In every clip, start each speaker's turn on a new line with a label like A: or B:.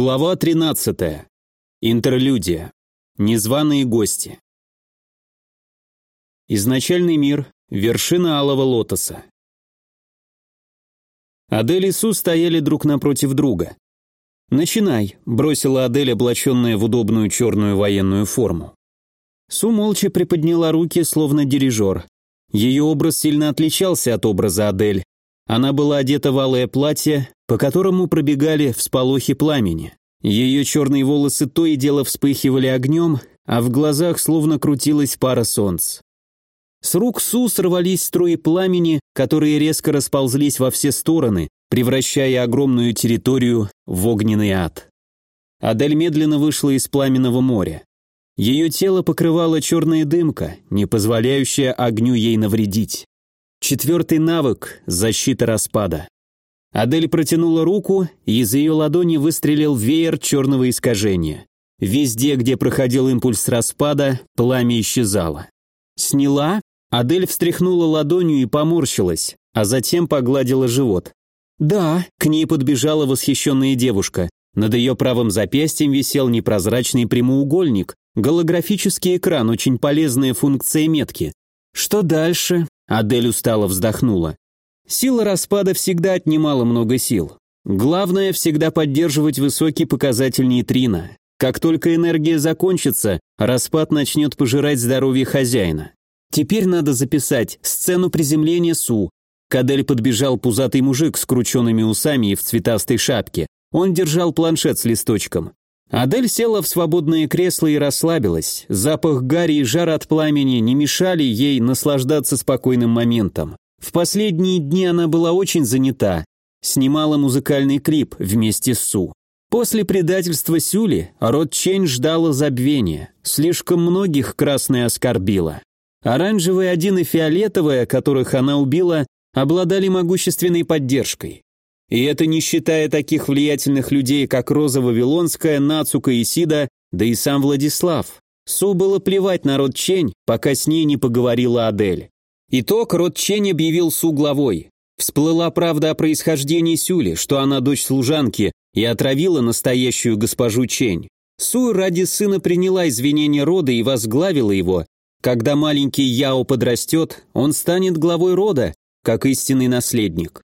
A: Глава 13. Интерлюдия. Незваные гости. Изначальный мир. Вершина алого лотоса. Адель и Су стояли друг напротив друга. «Начинай», — бросила Адель, облаченная в удобную черную военную форму. Су молча приподняла руки, словно дирижер. Ее образ сильно отличался от образа Адель. Она была одета в алое платье, по которому пробегали всполохи пламени. Ее черные волосы то и дело вспыхивали огнем, а в глазах словно крутилась пара солнц. С рук Су сорвались струи пламени, которые резко расползлись во все стороны, превращая огромную территорию в огненный ад. Адель медленно вышла из пламенного моря. Ее тело покрывала черная дымка, не позволяющая огню ей навредить. Четвертый навык – защита распада. Адель протянула руку, и из ее ладони выстрелил веер черного искажения. Везде, где проходил импульс распада, пламя исчезало. Сняла, Адель встряхнула ладонью и поморщилась, а затем погладила живот. Да, к ней подбежала восхищенная девушка. Над ее правым запястьем висел непрозрачный прямоугольник, голографический экран, очень полезная функция метки. Что дальше? Адель устало вздохнула. Сила распада всегда отнимала много сил. Главное всегда поддерживать высокий показатель нейтрино. Как только энергия закончится, распад начнет пожирать здоровье хозяина. Теперь надо записать сцену приземления Су. Кадель подбежал пузатый мужик с крученными усами и в цветастой шапке. Он держал планшет с листочком. Адель села в свободное кресло и расслабилась. Запах гари и жар от пламени не мешали ей наслаждаться спокойным моментом. В последние дни она была очень занята, снимала музыкальный клип вместе с Су. После предательства Сюли род Чень ждала забвения, слишком многих красная оскорбила. Оранжевые один и фиолетовая, которых она убила, обладали могущественной поддержкой. И это не считая таких влиятельных людей, как Роза Вавилонская, Нацука и Сида, да и сам Владислав. Су было плевать на род Чень, пока с ней не поговорила Адель. Итог род Чень объявил Су главой. Всплыла правда о происхождении Сюли, что она дочь служанки, и отравила настоящую госпожу Чень. Су ради сына приняла извинения рода и возглавила его. Когда маленький Яо подрастет, он станет главой рода, как истинный наследник.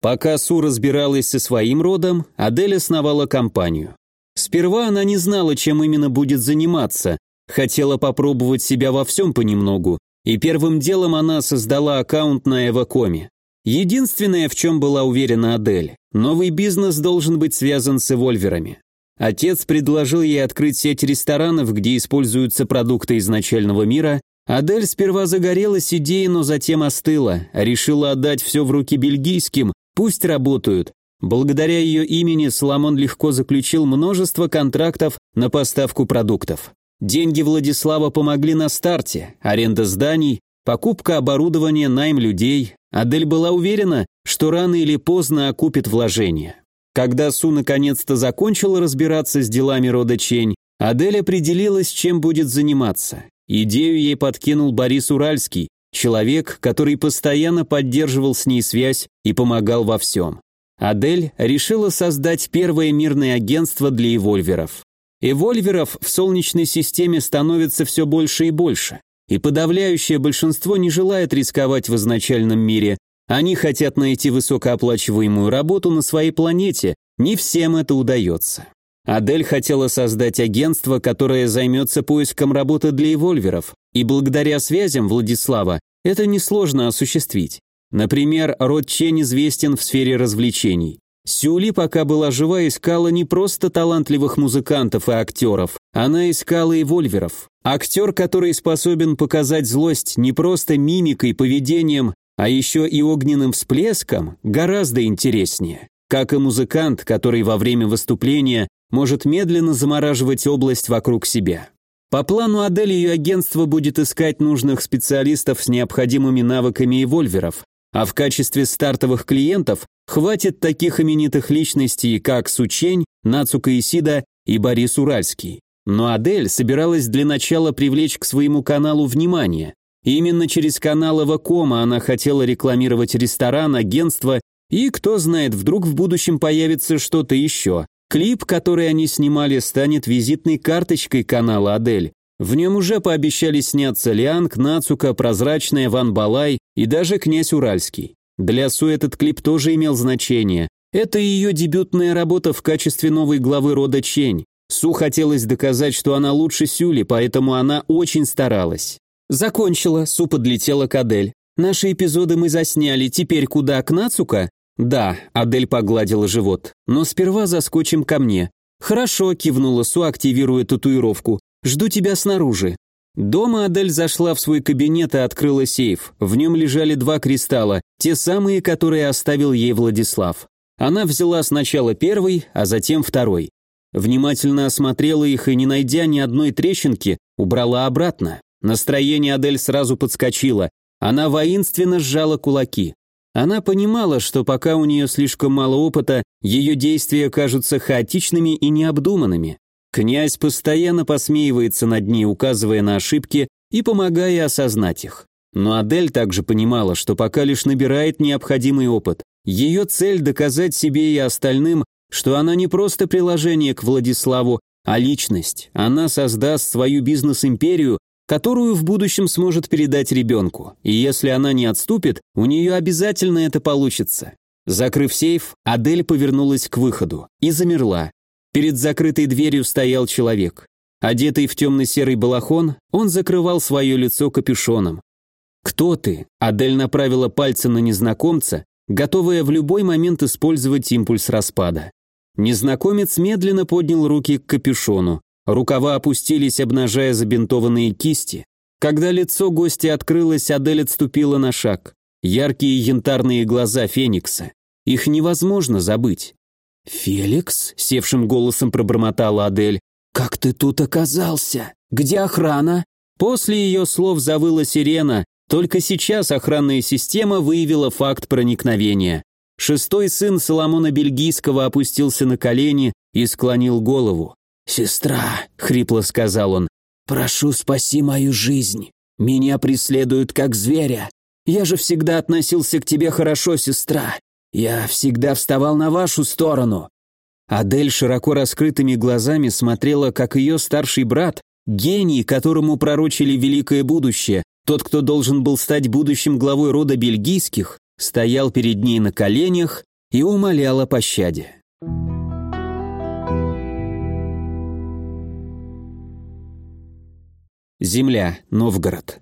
A: Пока Су разбиралась со своим родом, Адель основала компанию. Сперва она не знала, чем именно будет заниматься, хотела попробовать себя во всем понемногу, и первым делом она создала аккаунт на Эвакоме. Единственное, в чем была уверена Адель, новый бизнес должен быть связан с эвольверами. Отец предложил ей открыть сеть ресторанов, где используются продукты изначального мира. Адель сперва загорелась идеей, но затем остыла, решила отдать все в руки бельгийским, пусть работают. Благодаря ее имени Соломон легко заключил множество контрактов на поставку продуктов. Деньги Владислава помогли на старте, аренда зданий, покупка оборудования, найм людей. Адель была уверена, что рано или поздно окупит вложения. Когда Су наконец-то закончила разбираться с делами рода Чень, Адель определилась, чем будет заниматься. Идею ей подкинул Борис Уральский, человек, который постоянно поддерживал с ней связь и помогал во всем. Адель решила создать первое мирное агентство для эвольверов. Эвольверов в Солнечной системе становится все больше и больше, и подавляющее большинство не желает рисковать в изначальном мире. Они хотят найти высокооплачиваемую работу на своей планете, не всем это удается. Адель хотела создать агентство, которое займется поиском работы для эвольверов, и благодаря связям Владислава это несложно осуществить. Например, род Чен известен в сфере развлечений. Сюли, пока была жива, искала не просто талантливых музыкантов и актеров, она искала и вольверов. Актер, который способен показать злость не просто мимикой, поведением, а еще и огненным всплеском, гораздо интереснее. Как и музыкант, который во время выступления может медленно замораживать область вокруг себя. По плану Адель ее агентство будет искать нужных специалистов с необходимыми навыками и вольверов, а в качестве стартовых клиентов хватит таких именитых личностей, как Сучень, Нацука Исида и Борис Уральский. Но Адель собиралась для начала привлечь к своему каналу внимание. Именно через канал Эвакома она хотела рекламировать ресторан, агентство и, кто знает, вдруг в будущем появится что-то еще. Клип, который они снимали, станет визитной карточкой канала «Адель». В нем уже пообещали сняться Лианг, Нацука, Прозрачная, Ван Балай и даже князь Уральский. Для Су этот клип тоже имел значение. Это ее дебютная работа в качестве новой главы рода Чень. Су хотелось доказать, что она лучше Сюли, поэтому она очень старалась. Закончила, Су подлетела к Адель. Наши эпизоды мы засняли, теперь куда, к Нацука? Да, Адель погладила живот. Но сперва заскочим ко мне. Хорошо, кивнула Су, активируя татуировку. Жду тебя снаружи. Дома Адель зашла в свой кабинет и открыла сейф. В нем лежали два кристалла, те самые, которые оставил ей Владислав. Она взяла сначала первый, а затем второй. Внимательно осмотрела их и, не найдя ни одной трещинки, убрала обратно. Настроение Адель сразу подскочило. Она воинственно сжала кулаки. Она понимала, что пока у нее слишком мало опыта, ее действия кажутся хаотичными и необдуманными. Князь постоянно посмеивается над ней, указывая на ошибки и помогая осознать их. Но Адель также понимала, что пока лишь набирает необходимый опыт. Ее цель доказать себе и остальным, что она не просто приложение к Владиславу, а личность. Она создаст свою бизнес-империю, которую в будущем сможет передать ребенку. И если она не отступит, у нее обязательно это получится. Закрыв сейф, Адель повернулась к выходу и замерла. Перед закрытой дверью стоял человек. Одетый в темно-серый балахон, он закрывал свое лицо капюшоном. «Кто ты?» Адель направила пальцы на незнакомца, готовая в любой момент использовать импульс распада. Незнакомец медленно поднял руки к капюшону. Рукава опустились, обнажая забинтованные кисти. Когда лицо гостя открылось, Адель отступила на шаг. Яркие янтарные глаза Феникса. Их невозможно забыть. «Феликс?» — севшим голосом пробормотала Адель. «Как ты тут оказался? Где охрана?» После ее слов завыла сирена, только сейчас охранная система выявила факт проникновения. Шестой сын Соломона Бельгийского опустился на колени и склонил голову. «Сестра», — хрипло сказал он, — «прошу, спаси мою жизнь. Меня преследуют как зверя. Я же всегда относился к тебе хорошо, сестра. Я всегда вставал на вашу сторону». Адель широко раскрытыми глазами смотрела, как ее старший брат, гений, которому пророчили великое будущее, тот, кто должен был стать будущим главой рода бельгийских, стоял перед ней на коленях и умолял о пощаде. Земля, Новгород.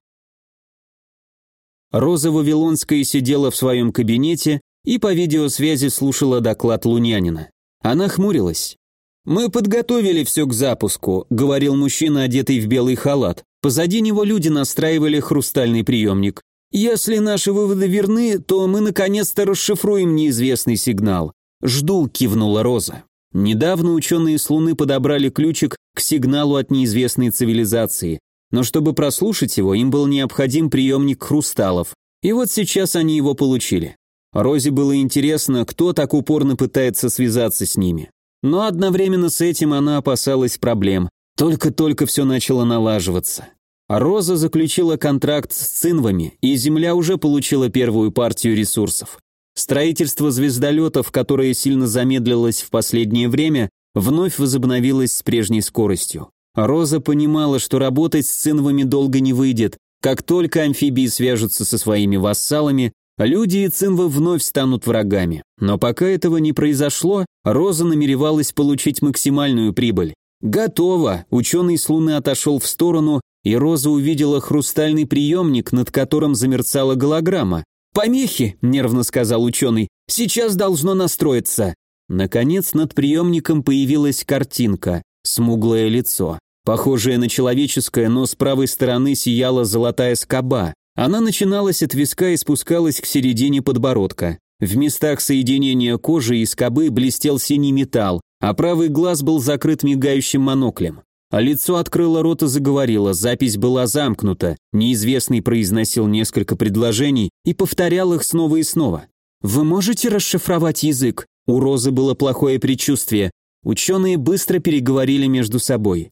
A: Роза Вавилонская сидела в своем кабинете и по видеосвязи слушала доклад Лунянина. Она хмурилась. «Мы подготовили все к запуску», — говорил мужчина, одетый в белый халат. Позади него люди настраивали хрустальный приемник. «Если наши выводы верны, то мы наконец-то расшифруем неизвестный сигнал». «Жду», — кивнула Роза. Недавно ученые с Луны подобрали ключик к сигналу от неизвестной цивилизации. Но чтобы прослушать его, им был необходим приемник хрусталов. И вот сейчас они его получили. Розе было интересно, кто так упорно пытается связаться с ними. Но одновременно с этим она опасалась проблем. Только-только все начало налаживаться. Роза заключила контракт с Цинвами, и Земля уже получила первую партию ресурсов. Строительство звездолетов, которое сильно замедлилось в последнее время, вновь возобновилось с прежней скоростью. Роза понимала, что работать с Цинвами долго не выйдет. Как только амфибии свяжутся со своими вассалами, Люди и Цинва вновь станут врагами. Но пока этого не произошло, Роза намеревалась получить максимальную прибыль. Готово! Ученый с Луны отошел в сторону, и Роза увидела хрустальный приемник, над которым замерцала голограмма. «Помехи!» – нервно сказал ученый. «Сейчас должно настроиться!» Наконец над приемником появилась картинка. Смуглое лицо. Похожее на человеческое, но с правой стороны сияла золотая скоба. Она начиналась от виска и спускалась к середине подбородка. В местах соединения кожи и скобы блестел синий металл, а правый глаз был закрыт мигающим моноклем. А лицо открыло рот и заговорило, запись была замкнута. Неизвестный произносил несколько предложений и повторял их снова и снова. «Вы можете расшифровать язык?» У Розы было плохое предчувствие. Ученые быстро переговорили между собой.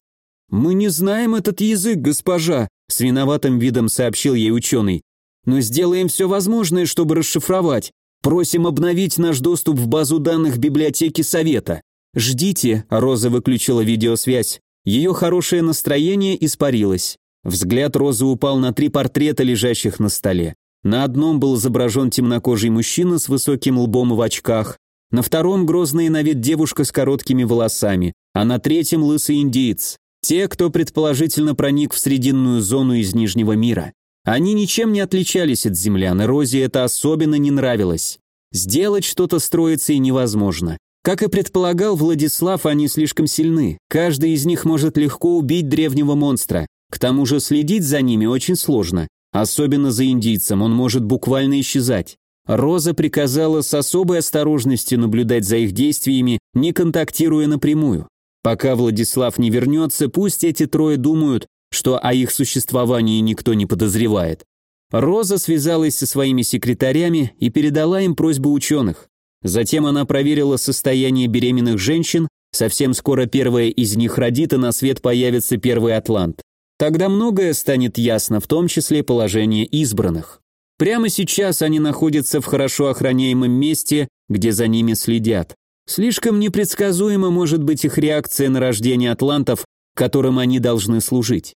A: «Мы не знаем этот язык, госпожа», с виноватым видом сообщил ей ученый. «Но сделаем все возможное, чтобы расшифровать. Просим обновить наш доступ в базу данных библиотеки Совета». «Ждите», — Роза выключила видеосвязь. Ее хорошее настроение испарилось. Взгляд Розы упал на три портрета, лежащих на столе. На одном был изображен темнокожий мужчина с высоким лбом в очках, на втором грозная на вид девушка с короткими волосами, а на третьем лысый индиец. Те, кто предположительно проник в срединную зону из Нижнего мира. Они ничем не отличались от землян, и Розе это особенно не нравилось. Сделать что-то строится и невозможно. Как и предполагал Владислав, они слишком сильны. Каждый из них может легко убить древнего монстра. К тому же следить за ними очень сложно. Особенно за индийцем, он может буквально исчезать. Роза приказала с особой осторожностью наблюдать за их действиями, не контактируя напрямую. Пока Владислав не вернется, пусть эти трое думают, что о их существовании никто не подозревает. Роза связалась со своими секретарями и передала им просьбу ученых. Затем она проверила состояние беременных женщин, совсем скоро первая из них родит, и на свет появится первый атлант. Тогда многое станет ясно, в том числе положение избранных. Прямо сейчас они находятся в хорошо охраняемом месте, где за ними следят. Слишком непредсказуема может быть их реакция на рождение атлантов, которым они должны служить.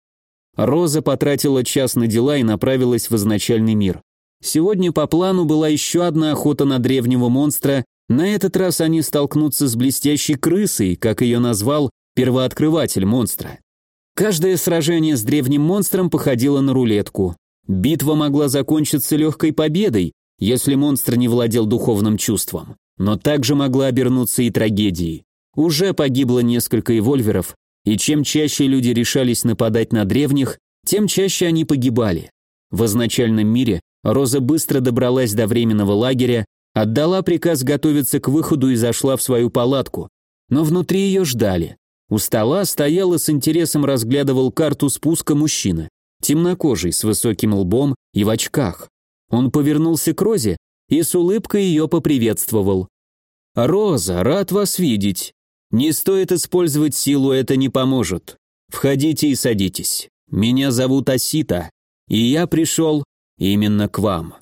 A: Роза потратила час на дела и направилась в изначальный мир. Сегодня по плану была еще одна охота на древнего монстра, на этот раз они столкнутся с блестящей крысой, как ее назвал первооткрыватель монстра. Каждое сражение с древним монстром походило на рулетку. Битва могла закончиться легкой победой, если монстр не владел духовным чувством, но также могла обернуться и трагедией. Уже погибло несколько эвольверов, и чем чаще люди решались нападать на древних, тем чаще они погибали. В изначальном мире Роза быстро добралась до временного лагеря, отдала приказ готовиться к выходу и зашла в свою палатку. Но внутри ее ждали. У стола стоял и с интересом разглядывал карту спуска мужчина темнокожий, с высоким лбом и в очках. Он повернулся к Розе и с улыбкой ее поприветствовал. «Роза, рад вас видеть. Не стоит использовать силу, это не поможет. Входите и садитесь. Меня зовут Асита, и я пришел именно к вам».